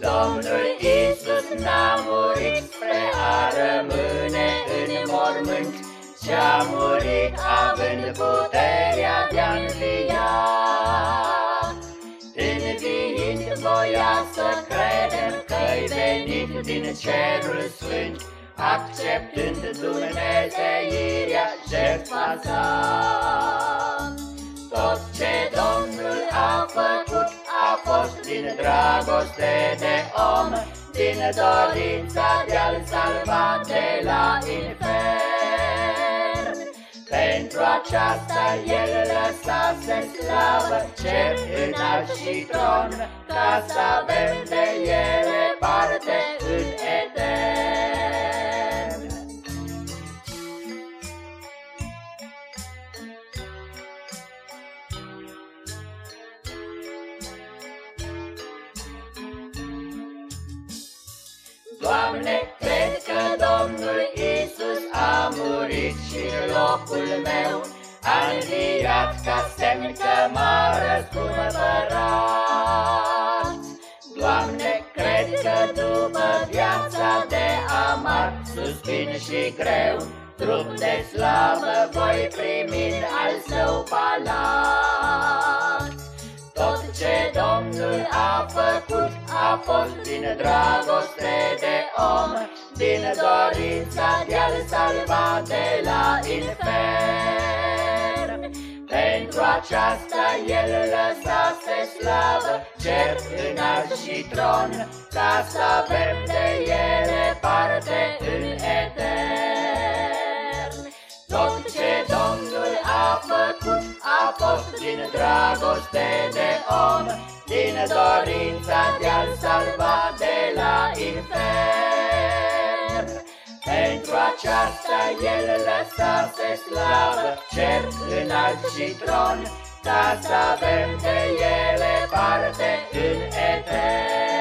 Domnul Iisus n-a murit spre a rămâne în mormânt, Și-a murit având puterea de-a învia. Înviind voia să credem că-i venit din cerul sfânt, Acceptând Dumnezeirea jertfa sa. Din dragoste de om, Din dorința de-al salva de la infern. Pentru aceasta El lăsase slavă, cer înalt și tron, Ca să avem de ele parte Doamne, cred că Domnul Isus a murit și în locul meu a înviat ca semn că m-a răscumpărat. Doamne, cred că după viața de amar, suspin și greu, trup de slavă voi primind al său palat. Tot ce Domnul a făcut a fost din dragoste de om, din dorința de-a-l salva de la infern. Pentru aceasta el lăsase slavă, cer înalt și tron, ca să avem de ele parte în etern. Tot ce Domnul a făcut a fost din dragoste de om, din dorința de-a-l salva de la infern. Pentru aceasta el lăsase slavă, cer înalt și tron, ca să avem de ele parte în etern.